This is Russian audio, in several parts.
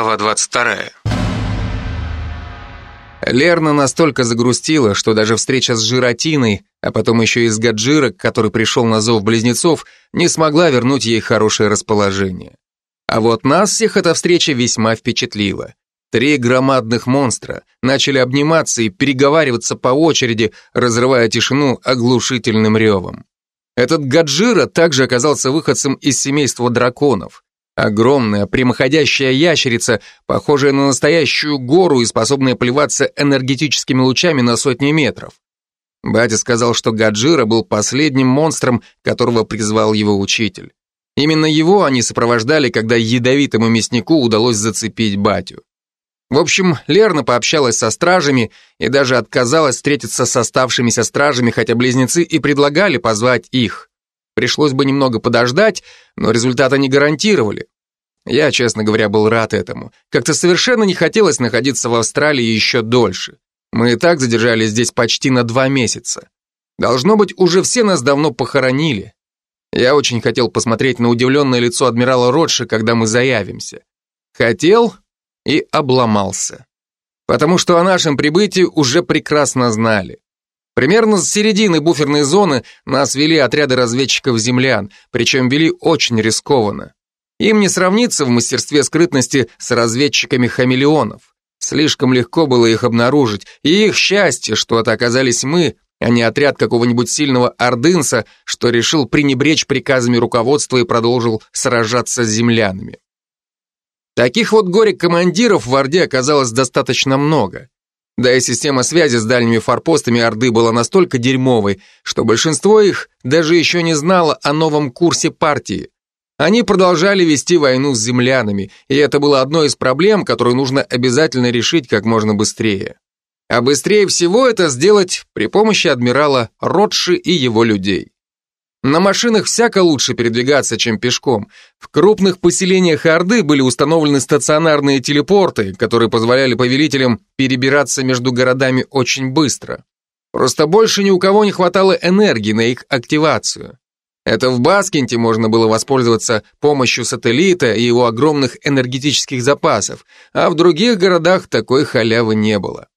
Глава 22. Лерна настолько загрустила, что даже встреча с Жиротиной, а потом еще и с Гаджира, который пришел на зов близнецов, не смогла вернуть ей хорошее расположение. А вот нас всех эта встреча весьма впечатлила. Три громадных монстра начали обниматься и переговариваться по очереди, разрывая тишину оглушительным ревом. Этот Гаджира также оказался выходцем из семейства драконов. Огромная прямоходящая ящерица, похожая на настоящую гору и способная плеваться энергетическими лучами на сотни метров. Батя сказал, что Гаджира был последним монстром, которого призвал его учитель. Именно его они сопровождали, когда ядовитому мяснику удалось зацепить батю. В общем, Лерна пообщалась со стражами и даже отказалась встретиться с оставшимися стражами, хотя близнецы и предлагали позвать их. Пришлось бы немного подождать, но результата не гарантировали. Я, честно говоря, был рад этому. Как-то совершенно не хотелось находиться в Австралии еще дольше. Мы и так задержались здесь почти на два месяца. Должно быть, уже все нас давно похоронили. Я очень хотел посмотреть на удивленное лицо адмирала Ротши, когда мы заявимся. Хотел и обломался. Потому что о нашем прибытии уже прекрасно знали. Примерно с середины буферной зоны нас вели отряды разведчиков-землян, причем вели очень рискованно. Им не сравниться в мастерстве скрытности с разведчиками-хамелеонов. Слишком легко было их обнаружить, и их счастье, что это оказались мы, а не отряд какого-нибудь сильного ордынца, что решил пренебречь приказами руководства и продолжил сражаться с землянами. Таких вот горе-командиров в Орде оказалось достаточно много. Да и система связи с дальними форпостами Орды была настолько дерьмовой, что большинство их даже еще не знало о новом курсе партии. Они продолжали вести войну с землянами, и это было одной из проблем, которую нужно обязательно решить как можно быстрее. А быстрее всего это сделать при помощи адмирала Ротши и его людей. На машинах всяко лучше передвигаться, чем пешком. В крупных поселениях Орды были установлены стационарные телепорты, которые позволяли повелителям перебираться между городами очень быстро. Просто больше ни у кого не хватало энергии на их активацию. Это в Баскенте можно было воспользоваться помощью сателлита и его огромных энергетических запасов, а в других городах такой халявы не было.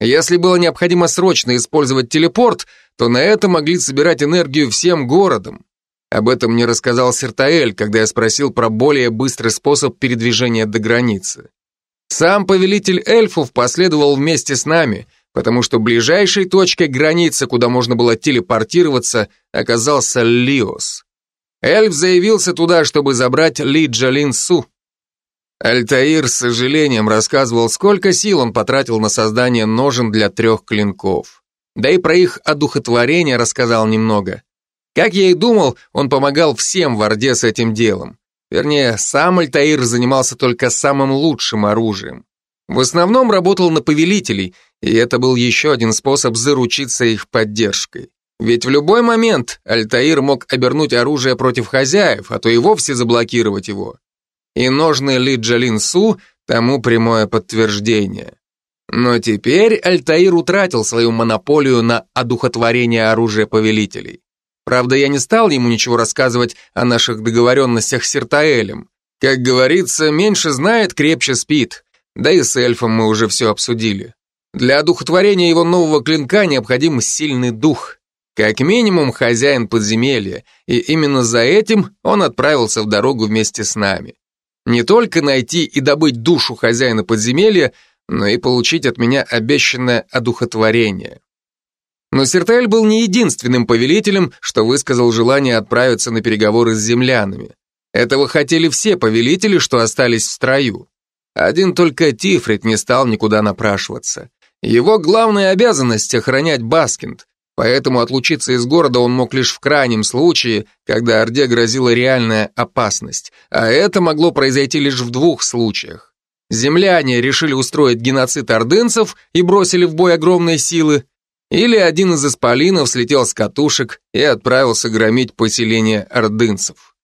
Если было необходимо срочно использовать телепорт, то на это могли собирать энергию всем городом. Об этом мне рассказал Сертаэль, когда я спросил про более быстрый способ передвижения до границы. Сам повелитель эльфов последовал вместе с нами, потому что ближайшей точкой границы, куда можно было телепортироваться, оказался Лиос. Эльф заявился туда, чтобы забрать Ли Джалин Су. Альтаир с сожалением рассказывал, сколько сил он потратил на создание ножен для трех клинков. Да и про их одухотворение рассказал немного. Как я и думал, он помогал всем в Орде с этим делом. Вернее, сам Альтаир занимался только самым лучшим оружием. В основном работал на повелителей, и это был еще один способ заручиться их поддержкой. Ведь в любой момент Альтаир мог обернуть оружие против хозяев, а то и вовсе заблокировать его и ножны Ли Джалин Су тому прямое подтверждение. Но теперь Альтаир утратил свою монополию на одухотворение оружия повелителей. Правда, я не стал ему ничего рассказывать о наших договоренностях с Сиртаэлем. Как говорится, меньше знает, крепче спит. Да и с эльфом мы уже все обсудили. Для одухотворения его нового клинка необходим сильный дух. Как минимум хозяин подземелья, и именно за этим он отправился в дорогу вместе с нами. Не только найти и добыть душу хозяина подземелья, но и получить от меня обещанное одухотворение. Но Сертаэль был не единственным повелителем, что высказал желание отправиться на переговоры с землянами. Этого хотели все повелители, что остались в строю. Один только Тифрит не стал никуда напрашиваться. Его главная обязанность — охранять Баскинд, поэтому отлучиться из города он мог лишь в крайнем случае, когда Орде грозила реальная опасность, а это могло произойти лишь в двух случаях. Земляне решили устроить геноцид ордынцев и бросили в бой огромные силы, или один из исполинов слетел с катушек и отправился громить поселение ордынцев.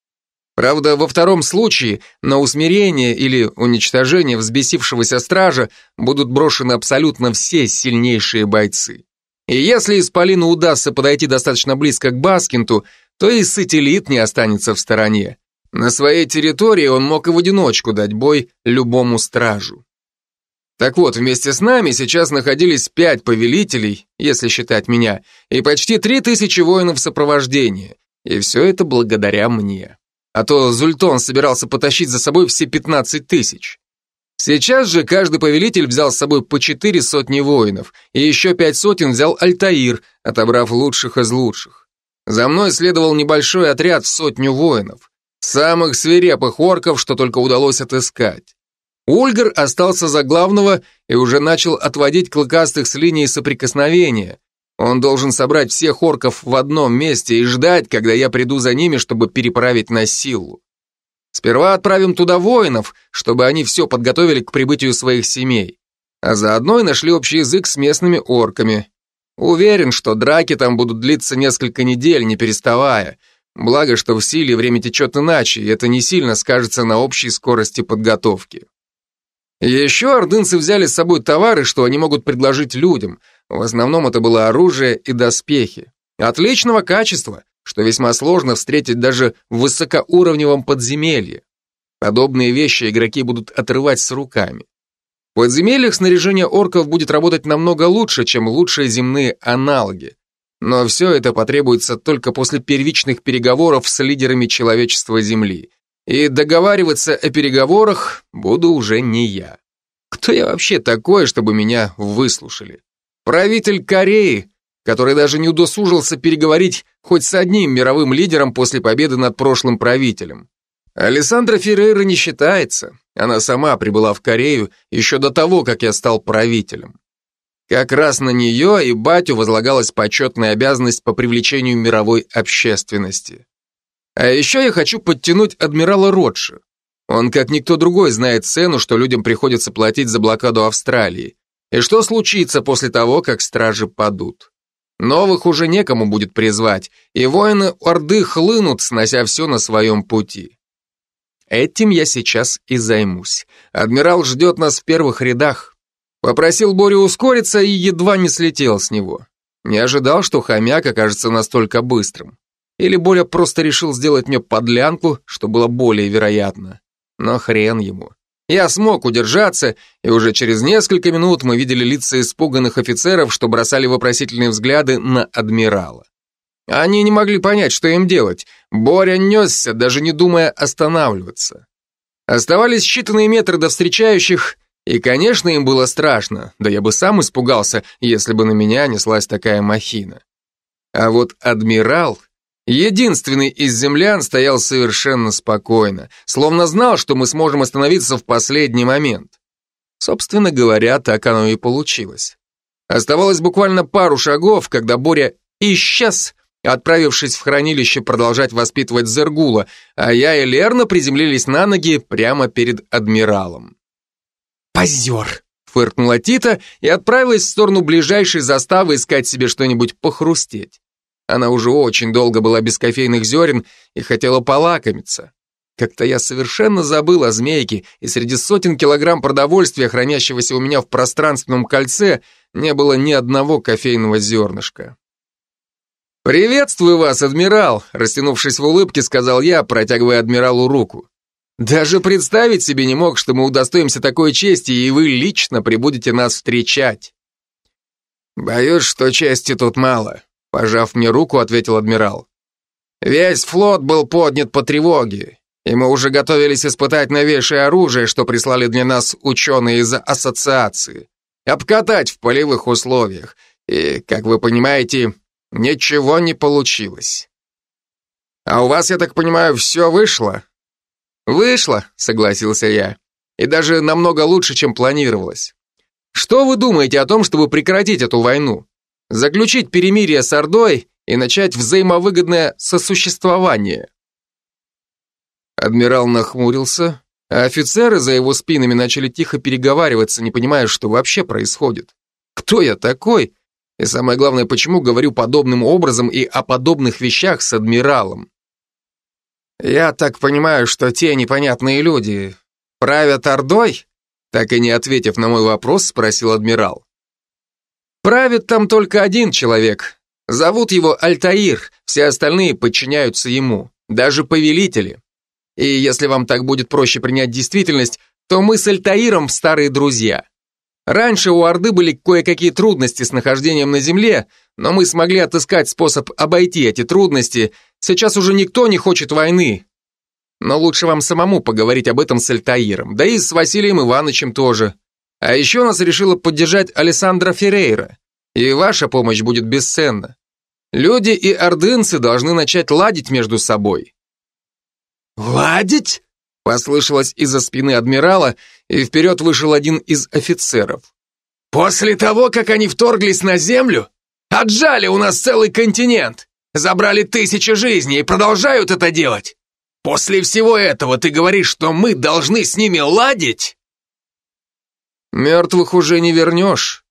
Правда, во втором случае на усмирение или уничтожение взбесившегося стража будут брошены абсолютно все сильнейшие бойцы. И если Исполину удастся подойти достаточно близко к Баскинту, то и сателлит не останется в стороне. На своей территории он мог и в одиночку дать бой любому стражу. Так вот, вместе с нами сейчас находились пять повелителей, если считать меня, и почти три тысячи воинов сопровождения. И все это благодаря мне. А то Зультон собирался потащить за собой все пятнадцать тысяч. Сейчас же каждый повелитель взял с собой по четыре сотни воинов, и еще пять сотен взял Альтаир, отобрав лучших из лучших. За мной следовал небольшой отряд в сотню воинов, самых свирепых орков, что только удалось отыскать. Ульгар остался за главного и уже начал отводить клыкастых с линии соприкосновения. Он должен собрать всех орков в одном месте и ждать, когда я приду за ними, чтобы переправить на силу. Сперва отправим туда воинов, чтобы они все подготовили к прибытию своих семей, а заодно и нашли общий язык с местными орками. Уверен, что драки там будут длиться несколько недель, не переставая. Благо, что в силе время течет иначе, и это не сильно скажется на общей скорости подготовки. Еще ордынцы взяли с собой товары, что они могут предложить людям. В основном это было оружие и доспехи. Отличного качества, что весьма сложно встретить даже в высокоуровневом подземелье. Подобные вещи игроки будут отрывать с руками. В подземельях снаряжение орков будет работать намного лучше, чем лучшие земные аналоги. Но все это потребуется только после первичных переговоров с лидерами человечества Земли. И договариваться о переговорах буду уже не я. Кто я вообще такой, чтобы меня выслушали? Правитель Кореи, который даже не удосужился переговорить хоть с одним мировым лидером после победы над прошлым правителем. Алессандра Феррейра не считается. Она сама прибыла в Корею еще до того, как я стал правителем. Как раз на нее и батю возлагалась почетная обязанность по привлечению мировой общественности. А еще я хочу подтянуть адмирала Ротши. Он, как никто другой, знает цену, что людям приходится платить за блокаду Австралии. И что случится после того, как стражи падут. Новых уже некому будет призвать, и воины Орды хлынут, снося все на своем пути. Этим я сейчас и займусь. Адмирал ждет нас в первых рядах. Попросил Борю ускориться и едва не слетел с него. Не ожидал, что хомяк окажется настолько быстрым. Или Боря просто решил сделать мне подлянку, что было более вероятно. Но хрен ему. Я смог удержаться, и уже через несколько минут мы видели лица испуганных офицеров, что бросали вопросительные взгляды на адмирала. Они не могли понять, что им делать. Боря несся, даже не думая останавливаться. Оставались считанные метры до встречающих, и, конечно, им было страшно, да я бы сам испугался, если бы на меня неслась такая махина. А вот адмирал Единственный из землян стоял совершенно спокойно, словно знал, что мы сможем остановиться в последний момент. Собственно говоря, так оно и получилось. Оставалось буквально пару шагов, когда Боря исчез, отправившись в хранилище продолжать воспитывать Зергула, а я и Лерна приземлились на ноги прямо перед адмиралом. «Позер!» — фыркнула Тита и отправилась в сторону ближайшей заставы искать себе что-нибудь похрустеть. Она уже очень долго была без кофейных зерен и хотела полакомиться. Как-то я совершенно забыл о змейке, и среди сотен килограмм продовольствия, хранящегося у меня в пространственном кольце, не было ни одного кофейного зернышка. «Приветствую вас, адмирал!» Растянувшись в улыбке, сказал я, протягивая адмиралу руку. «Даже представить себе не мог, что мы удостоимся такой чести, и вы лично прибудете нас встречать». «Боюсь, что чести тут мало. Пожав мне руку, ответил адмирал. Весь флот был поднят по тревоге, и мы уже готовились испытать новейшее оружие, что прислали для нас ученые из ассоциации. Обкатать в полевых условиях. И, как вы понимаете, ничего не получилось. А у вас, я так понимаю, все вышло? Вышло, согласился я. И даже намного лучше, чем планировалось. Что вы думаете о том, чтобы прекратить эту войну? заключить перемирие с Ордой и начать взаимовыгодное сосуществование. Адмирал нахмурился, а офицеры за его спинами начали тихо переговариваться, не понимая, что вообще происходит. Кто я такой? И самое главное, почему говорю подобным образом и о подобных вещах с адмиралом? Я так понимаю, что те непонятные люди правят Ордой? Так и не ответив на мой вопрос, спросил адмирал. Правит там только один человек. Зовут его Альтаир, все остальные подчиняются ему, даже повелители. И если вам так будет проще принять действительность, то мы с Альтаиром старые друзья. Раньше у Орды были кое-какие трудности с нахождением на Земле, но мы смогли отыскать способ обойти эти трудности. Сейчас уже никто не хочет войны. Но лучше вам самому поговорить об этом с Альтаиром, да и с Василием Ивановичем тоже. А еще нас решила поддержать Александра Феррейра, и ваша помощь будет бесценна. Люди и ордынцы должны начать ладить между собой. «Ладить?» Послышалось из-за спины адмирала, и вперед вышел один из офицеров. «После того, как они вторглись на Землю, отжали у нас целый континент, забрали тысячи жизней и продолжают это делать. После всего этого ты говоришь, что мы должны с ними ладить?» Мертвых уже не вернешь,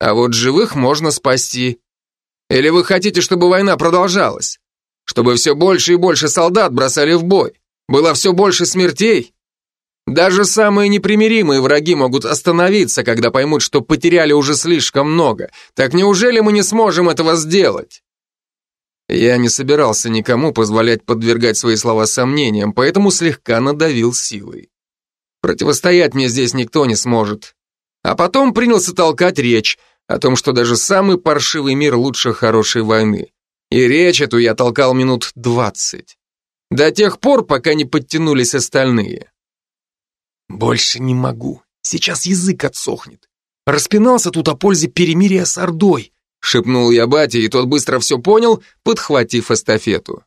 а вот живых можно спасти. Или вы хотите, чтобы война продолжалась? Чтобы все больше и больше солдат бросали в бой? Было все больше смертей? Даже самые непримиримые враги могут остановиться, когда поймут, что потеряли уже слишком много. Так неужели мы не сможем этого сделать? Я не собирался никому позволять подвергать свои слова сомнениям, поэтому слегка надавил силой. Противостоять мне здесь никто не сможет. А потом принялся толкать речь о том, что даже самый паршивый мир лучше хорошей войны. И речь эту я толкал минут двадцать. До тех пор, пока не подтянулись остальные. Больше не могу. Сейчас язык отсохнет. Распинался тут о пользе перемирия с Ордой, шепнул я бате, и тот быстро все понял, подхватив эстафету.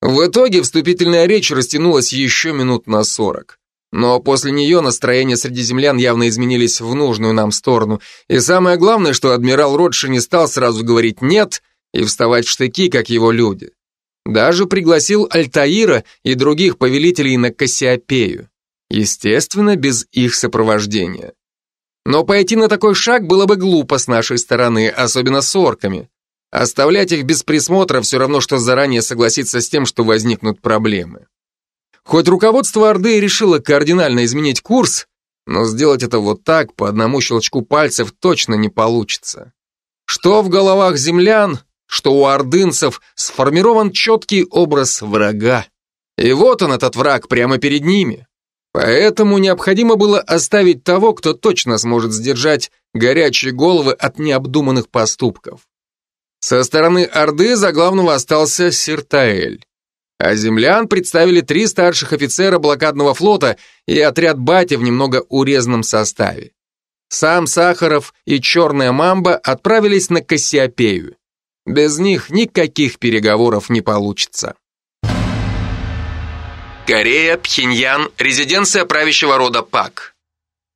В итоге вступительная речь растянулась еще минут на сорок. Но после нее настроения среди землян явно изменились в нужную нам сторону. И самое главное, что адмирал Ротши не стал сразу говорить «нет» и вставать в штыки, как его люди. Даже пригласил Альтаира и других повелителей на Кассиопею. Естественно, без их сопровождения. Но пойти на такой шаг было бы глупо с нашей стороны, особенно с орками. Оставлять их без присмотра все равно, что заранее согласиться с тем, что возникнут проблемы. Хоть руководство Орды решило кардинально изменить курс, но сделать это вот так, по одному щелчку пальцев, точно не получится. Что в головах землян, что у ордынцев сформирован четкий образ врага. И вот он, этот враг, прямо перед ними. Поэтому необходимо было оставить того, кто точно сможет сдержать горячие головы от необдуманных поступков. Со стороны Орды за главного остался Сиртаэль. А землян представили три старших офицера блокадного флота и отряд Бати в немного урезанном составе. Сам Сахаров и Черная Мамба отправились на Кассиопею. Без них никаких переговоров не получится. Корея, Пхеньян, резиденция правящего рода Пак.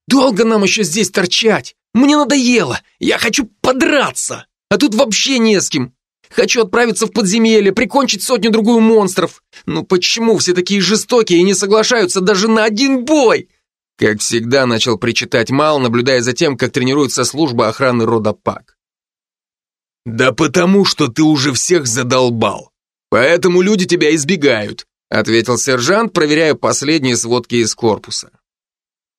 «Долго нам еще здесь торчать? Мне надоело! Я хочу подраться! А тут вообще не с кем! Хочу отправиться в подземелье, прикончить сотню-другую монстров. Ну почему все такие жестокие и не соглашаются даже на один бой? Как всегда, начал причитать Мал, наблюдая за тем, как тренируется служба охраны рода Пак. «Да потому, что ты уже всех задолбал. Поэтому люди тебя избегают», ответил сержант, проверяя последние сводки из корпуса.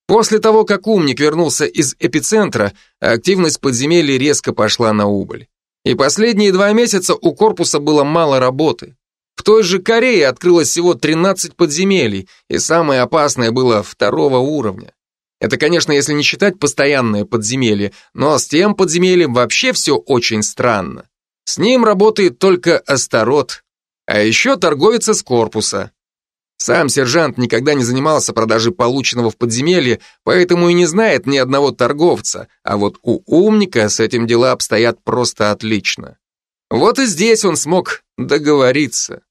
После того, как умник вернулся из эпицентра, активность подземелья резко пошла на убыль. И последние два месяца у корпуса было мало работы. В той же Корее открылось всего 13 подземелий, и самое опасное было второго уровня. Это, конечно, если не считать постоянное подземелье, но с тем подземельем вообще все очень странно. С ним работает только Астарот, а еще торговец из корпуса. Сам сержант никогда не занимался продажей полученного в подземелье, поэтому и не знает ни одного торговца, а вот у умника с этим дела обстоят просто отлично. Вот и здесь он смог договориться.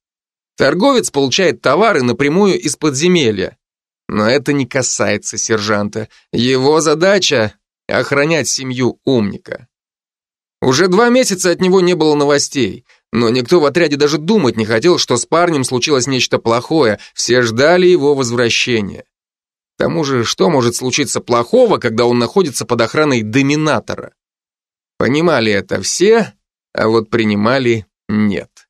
Торговец получает товары напрямую из подземелья. Но это не касается сержанта. Его задача — охранять семью умника. Уже два месяца от него не было новостей. Но никто в отряде даже думать не хотел, что с парнем случилось нечто плохое, все ждали его возвращения. К тому же, что может случиться плохого, когда он находится под охраной доминатора? Понимали это все, а вот принимали нет.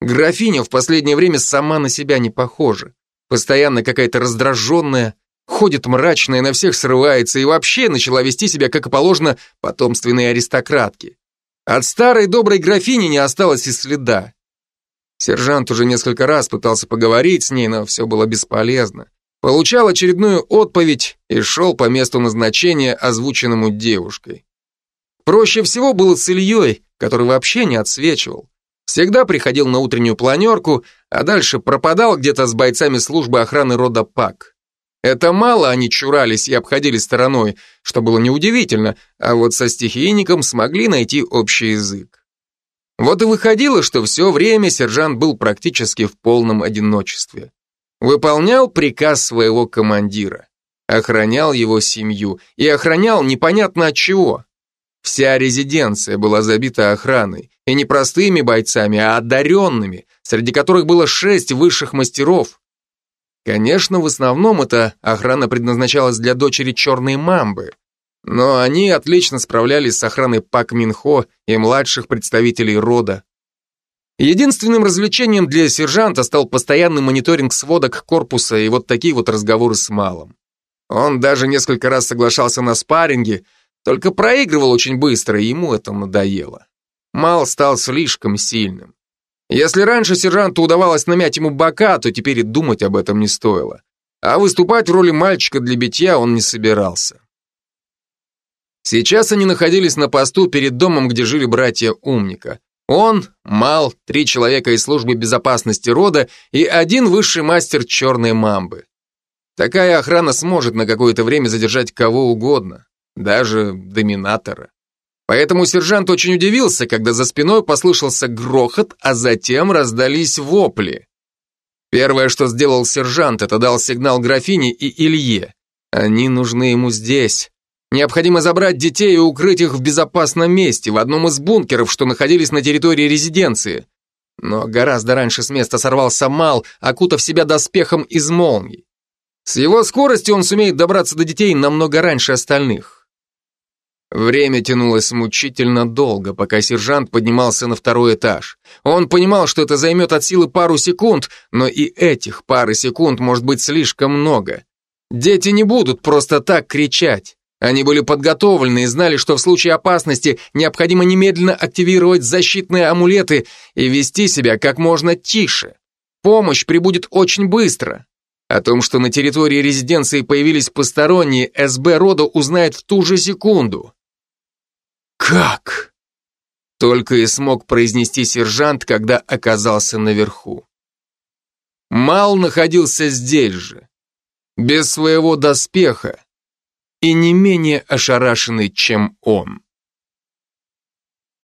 Графиня в последнее время сама на себя не похожа. Постоянно какая-то раздраженная, ходит мрачная, на всех срывается и вообще начала вести себя, как и положено, потомственной аристократки. От старой доброй графини не осталось и следа. Сержант уже несколько раз пытался поговорить с ней, но все было бесполезно. Получал очередную отповедь и шел по месту назначения, озвученному девушкой. Проще всего было с Ильей, который вообще не отсвечивал. Всегда приходил на утреннюю планерку, а дальше пропадал где-то с бойцами службы охраны рода ПАК. Это мало они чурались и обходили стороной, что было неудивительно, а вот со стихийником смогли найти общий язык. Вот и выходило, что все время сержант был практически в полном одиночестве. Выполнял приказ своего командира, охранял его семью и охранял непонятно от чего. Вся резиденция была забита охраной, и не простыми бойцами, а одаренными, среди которых было шесть высших мастеров. Конечно, в основном эта охрана предназначалась для дочери Черной Мамбы, но они отлично справлялись с охраной Пак Минхо и младших представителей рода. Единственным развлечением для сержанта стал постоянный мониторинг сводок корпуса и вот такие вот разговоры с Малом. Он даже несколько раз соглашался на спарринги, только проигрывал очень быстро, и ему это надоело. Мал стал слишком сильным. Если раньше сержанту удавалось намять ему бока, то теперь и думать об этом не стоило. А выступать в роли мальчика для битья он не собирался. Сейчас они находились на посту перед домом, где жили братья Умника. Он, Мал, три человека из службы безопасности рода и один высший мастер черной мамбы. Такая охрана сможет на какое-то время задержать кого угодно, даже доминатора. Поэтому сержант очень удивился, когда за спиной послышался грохот, а затем раздались вопли. Первое, что сделал сержант, это дал сигнал графине и Илье. Они нужны ему здесь. Необходимо забрать детей и укрыть их в безопасном месте, в одном из бункеров, что находились на территории резиденции. Но гораздо раньше с места сорвался Мал, окутав себя доспехом из молний. С его скоростью он сумеет добраться до детей намного раньше остальных. Время тянулось мучительно долго, пока сержант поднимался на второй этаж. Он понимал, что это займет от силы пару секунд, но и этих пары секунд может быть слишком много. Дети не будут просто так кричать. Они были подготовлены и знали, что в случае опасности необходимо немедленно активировать защитные амулеты и вести себя как можно тише. Помощь прибудет очень быстро. О том, что на территории резиденции появились посторонние, СБ рода узнает в ту же секунду. «Как?» Только и смог произнести сержант, когда оказался наверху. Мал находился здесь же, без своего доспеха, и не менее ошарашенный, чем он.